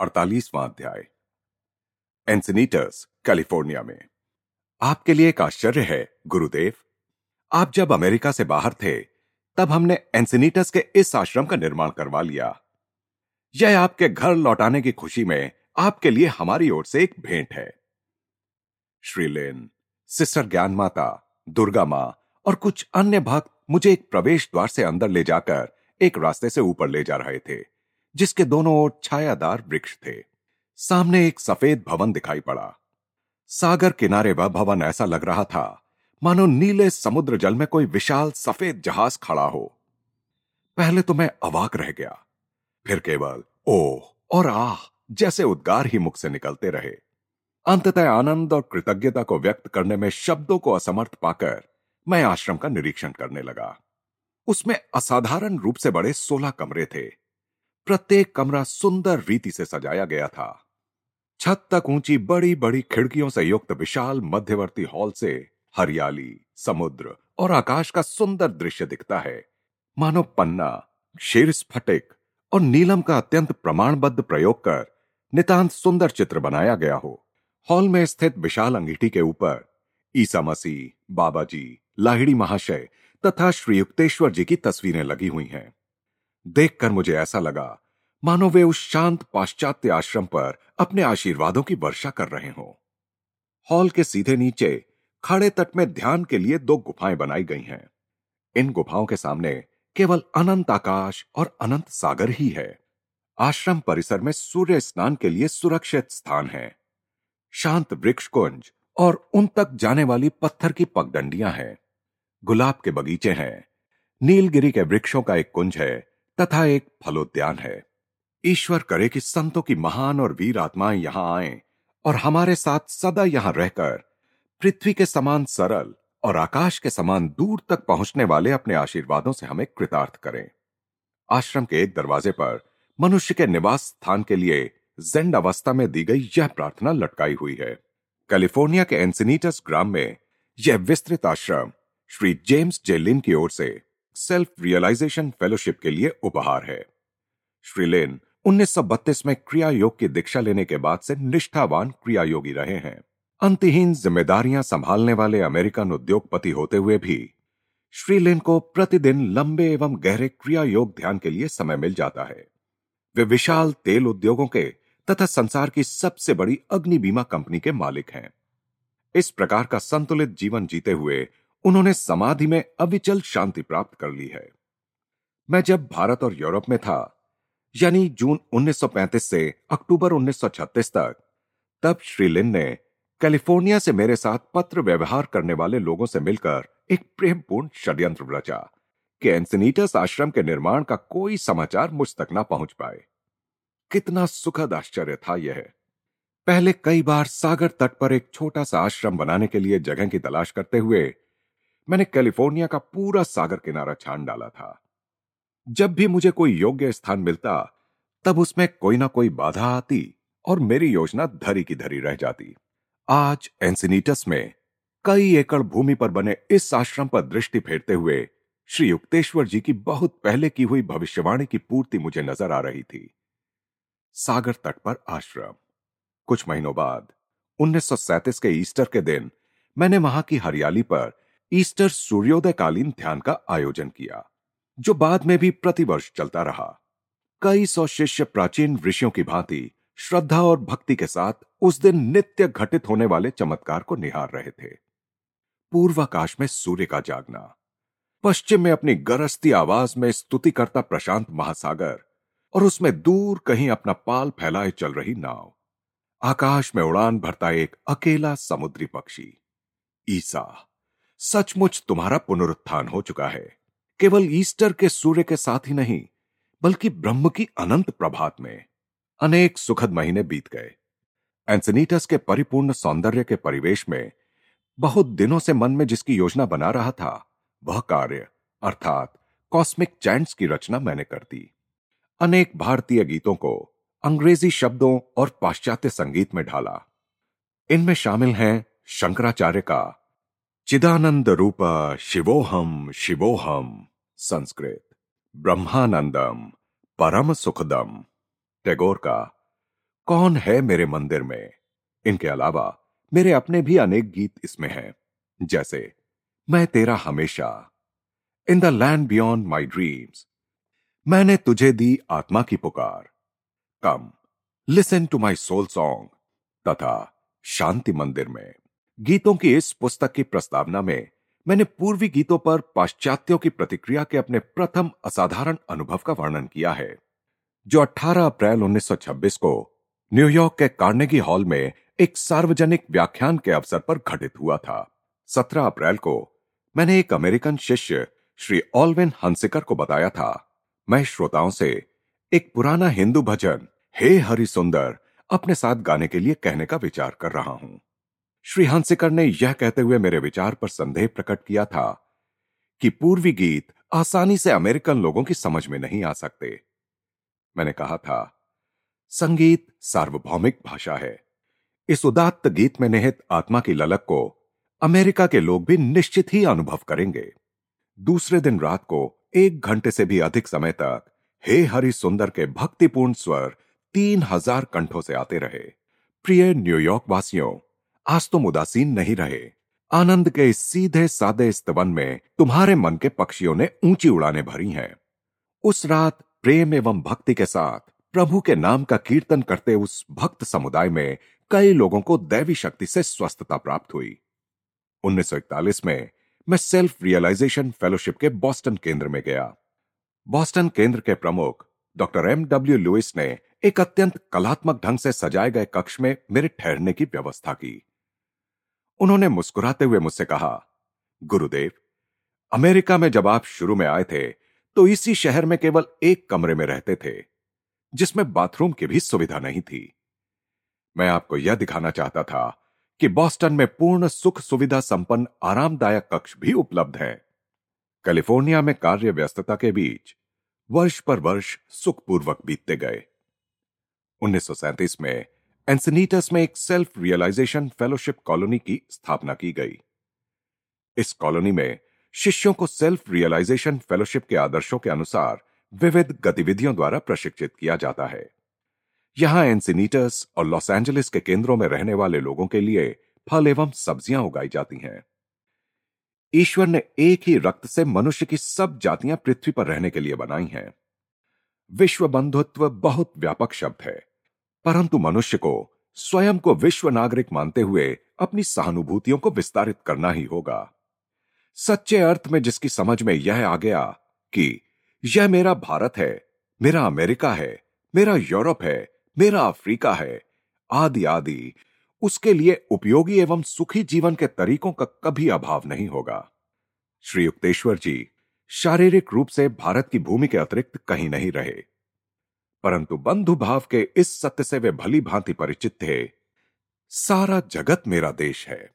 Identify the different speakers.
Speaker 1: अड़तालीसवां अध्याय। एंसिनीटस कैलिफ़ोर्निया में। आपके लिए एक आश्चर्य है, गुरुदेव। आप जब अमेरिका से बाहर थे, तब हमने एंसिनीटस के इस आश्रम का निर्माण करवा लिया। यह आपके घर लौटाने की खुशी में आपके लिए हमारी ओर से एक भेंट है। श्रीलेन, सिस्टर ज्ञान माता दुर्गा माँ और कुछ अन्य भक्त मुझे एक प्रवेश द्वार से अंदर ले जाकर एक रास्ते से ऊपर ले जा रहे थे। जिसके दोनों ओर छायादार वृक्ष थे। सामने एक सफ़ेद भवन दिखाई पड़ा। सागर किनारे वह भवन ऐसा लग रहा था, मानो नीले समुद्र जल में कोई विशाल सफ़ेद जहाज़ खड़ा हो। पहले तो मैं अवाक रह गया। फिर केवल, ओह, और आह, जैसे उद्गार ही मुख से निकलते रहे। अंततः आनंद और कृतज्ञता को व्यक्त करने में शब्दों को असमर्थ पाकर मैं आश्रम का निरीक्षण करने लगा। उसमें असाधारण रूप से बड़े सोलह कमरे थे। प्रत्येक कमरा सुंदर रीति से सजाया गया था। छत तक ऊँची बड़ी बड़ी खिड़कियों से युक्त विशाल मध्यवर्ती हॉल से हरियाली, समुद्र और आकाश का सुंदर दृश्य दिखता है। मानो पन्ना शेर स्फटिक और नीलम का अत्यंत प्रमाणबद्ध प्रयोग कर नितांत सुंदर चित्र बनाया गया हो। हॉल में स्थित विशाल अंगीठी के ऊपर ईसा मसीह बाबा जी लाहिड़ी महाशय तथा श्री युक्तेश्वर जी की तस्वीरें लगी हुई हैं। देखकर मुझे ऐसा लगा मानो वे उस शांत पाश्चात्य आश्रम पर अपने आशीर्वादों की वर्षा कर रहे हों। हॉल के सीधे नीचे, खड़े तट में ध्यान के लिए दो गुफाएँ बनाई गई हैं। इन गुफाओं के सामने केवल अनंत आकाश और अनंत सागर ही है। आश्रम परिसर में सूर्य स्नान के लिए सुरक्षित स्थान है। शांत वृक्ष कुंज और उन तक जाने वाली पत्थर की पगडंडियाँ हैं। गुलाब के बगीचे हैं। नीलगिरी के वृक्षों का एक कुंज है तथा एक फलोद्यान है। ईश्वर करे कि संतों की महान और वीर आत्माएँ यहाँ आए और हमारे साथ सदा यहाँ रहकर पृथ्वी के समान सरल और आकाश के समान दूर तक पहुँचने वाले अपने आशीर्वादों से हमें कृतार्थ करें। आश्रम के एक दरवाजे पर मनुष्य के निवास स्थान के लिए जेंड अवस्था में दी गई यह प्रार्थना लटकाई हुई है। कैलिफ़ोर्निया के एंसिनीटस ग्राम में यह विस्तृत आश्रम श्री जेम्स जेलिन की ओर से सेल्फ रियलाइजेशन फेलोशिप के लिए उपहार है। श्री लेन 1932 में क्रिया योग की दीक्षा लेने के बाद से निष्ठावान क्रिया योगी रहे हैं। अंतहीन जिम्मेदारियाँ संभालने वाले अमेरिकन उद्योगपति होते हुए भी श्रीलेन को प्रतिदिन लंबे एवं गहरे क्रिया योग ध्यान के लिए समय मिल जाता है। वे विशाल तेल उद्योगों के तथा संसार की सबसे बड़ी अग्नि बीमा कंपनी के मालिक हैं। इस प्रकार का संतुलित जीवन जीते हुए उन्होंने समाधि में अविचल शांति प्राप्त कर ली है। मैं जब भारत और यूरोप में था यानी जून 1935 से अक्टूबर 1936 तक, तब श्रीलिन ने कैलिफ़ोर्निया से मेरे साथ पत्र व्यवहार करने वाले लोगों से मिलकर एक प्रेमपूर्ण षड्यंत्र रचा कि एंसनीटस आश्रम के निर्माण का कोई समाचार मुझ तक ना पहुँच पाए। कितना सुखद आश्चर्य था यह। पहले कई बार सागर तट पर एक छोटा सा आश्रम बनाने के लिए जगह की तलाश करते हुए मैंने कैलिफ़ोर्निया का पूरा सागर किनारा छान डाला था। जब भी मुझे कोई योग्य स्थान मिलता, तब उसमें कोई ना कोई बाधा आती और मेरी योजना धरी की धरी रह जाती। आज एंसिनीटस में कई एकड़ भूमि पर बने इस आश्रम पर दृष्टि फेरते हुए श्री युक्तेश्वर जी की बहुत पहले की हुई भविष्यवाणी की पूर्ति मुझे नज़र आ रही थी। सागर तट पर आश्रम। कुछ महीनों बाद 1937 के ईस्टर के दिन, मैंने वहाँ की हरियाली पर ईस्टर सूर्योदयकालीन ध्यान का आयोजन किया। जो बाद में भी प्रतिवर्ष चलता रहा। कई सौ शिष्य प्राचीन ऋषियों की भांति श्रद्धा और भक्ति के साथ उस दिन नित्य घटित होने वाले चमत्कार को निहार रहे थे। पूर्वाकाश में सूर्य का जागना, पश्चिम में अपनी गरजती आवाज़ में स्तुति करता प्रशांत महासागर और उसमें दूर कहीं अपना पाल फैलाए चल रही नाव। आकाश में उड़ान भरता एक अकेला समुद्री पक्षी, ईसा। सचमुच तुम्हारा पुनरुत्थान हो चुका है। केवल ईस्टर के सूर्य के साथ ही नहीं, बल्कि ब्रह्म की अनंत प्रभात में अनेक सुखद महीने बीत गए। एंसनीटस के परिपूर्ण सौंदर्य के परिवेश में बहुत दिनों से मन में जिसकी योजना बना रहा था, वह कार्य, अर्थात कॉस्मिक चैंट्स की रचना मैंने कर दी। अनेक भारतीय गीतों को अंग्रेज़ी शब्दों और पाश्चात्य संगीत में ढाला। इनमें शामिल हैं शंकराचार्य का चिदानंद रूप शिवोहम शिवोहम संस्कृत। ब्रह्मानंदम, परम सुखदम। टैगोर का, कौन है मेरे मंदिर में? इनके अलावा, मेरे अपने भी अनेक गीत इसमें हैं। जैसे, मैं तेरा हमेशा, in the land beyond my dreams. मैंने तुझे दी आत्मा की पुकार। Come, listen to my soul song, तथा शांति मंदिर में। गीतों की इस पुस्तक की प्रस्तावना में मैंने पूर्वी गीतों पर पाश्चात्यों की प्रतिक्रिया के अपने प्रथम असाधारण अनुभव का वर्णन किया है, जो 18 अप्रैल 1926 को न्यूयॉर्क के कार्नेगी हॉल में एक सार्वजनिक व्याख्यान के अवसर पर घटित हुआ था। 17 अप्रैल को मैंने एक अमेरिकन शिष्य, श्री ऑलविन हंसिकर को बताया था। मैं श्रोताओं से एक पुराना हिंदू भजन, हे हरि सुंदर, अपने साथ गाने के लिए कहने का विचार कर रहा हूँ। श्री हंसिकर ने यह कहते हुए मेरे विचार पर संदेह प्रकट किया था कि पूर्वी गीत आसानी से अमेरिकन लोगों की समझ में नहीं आ सकते। मैंने कहा था, संगीत सार्वभौमिक भाषा है। इस उदात्त गीत में निहित आत्मा की ललक को अमेरिका के लोग भी निश्चित ही अनुभव करेंगे। दूसरे दिन रात को एक घंटे से भी अधिक समय तक हे हरि सुंदर के भक्तिपूर्ण स्वर तीन हज़ार कंठों से आते रहे। प्रिय न्यूयॉर्क वासियों आज तुम उदासीन नहीं रहे। आनंद के इस सीधे सादे स्तवन में तुम्हारे मन के पक्षियों ने ऊँची उड़ाने भरी हैं। उस रात प्रेम एवं भक्ति के साथ प्रभु के नाम का कीर्तन करते उस भक्त समुदाय में कई लोगों को दैवी शक्ति से स्वस्थता प्राप्त हुई। 1941 में मैं सेल्फ रियलाइजेशन फेलोशिप के बॉस्टन केंद्र में गया। बॉस्टन केंद्र के प्रमुख डॉक्टर एम डब्ल्यू लुइस ने एक अत्यंत कलात्मक ढंग से सजाए गए कक्ष में मेरे ठहरने की व्यवस्था की। उन्होंने मुस्कुराते हुए मुझसे कहा, गुरुदेव, अमेरिका में जब आप शुरू में आए थे तो इसी शहर में केवल एक कमरे में रहते थे, जिसमें बाथरूम की भी सुविधा नहीं थी। मैं आपको यह दिखाना चाहता था कि बॉस्टन में पूर्ण सुख सुविधा संपन्न आरामदायक कक्ष भी उपलब्ध है। कैलिफ़ोर्निया में कार्य व्यस्तता के बीच वर्ष पर वर्ष सुखपूर्वक बीतते गए। 1937 में एंसनीटस में एक सेल्फ रियलाइजेशन फेलोशिप कॉलोनी की स्थापना की गई। इस कॉलोनी में शिष्यों को सेल्फ रियलाइजेशन फेलोशिप के आदर्शों के अनुसार विविध गतिविधियों द्वारा प्रशिक्षित किया जाता है। यहाँ एंसिनीटस और लॉस एंजलिस के केंद्रों में रहने वाले लोगों के लिए फल एवं सब्ज़ियाँ उगाई जाती हैं। ईश्वर ने एक ही रक्त से मनुष्य की सब जातियाँ पृथ्वी पर रहने के लिए बनाई हैं। विश्व बंधुत्व बहुत व्यापक शब्द है। परंतु मनुष्य को, स्वयं को विश्व नागरिक मानते हुए अपनी सहानुभूतियों को विस्तारित करना ही होगा। सच्चे अर्थ में जिसकी समझ में यह आ गया कि यह मेरा भारत है, मेरा अमेरिका है, मेरा यूरोप है, मेरा अफ्रीका है आदि आदि उसके लिए उपयोगी एवं सुखी जीवन के तरीकों का कभी अभाव नहीं होगा। श्री युक्तेश्वर जी, शारीरिक रूप से भारत की भूमि के अतिरिक्त कहीं नहीं रहे। परंतु बंधु भाव के इस सत्य से वे भली भांति परिचित थे। सारा जगत मेरा देश है।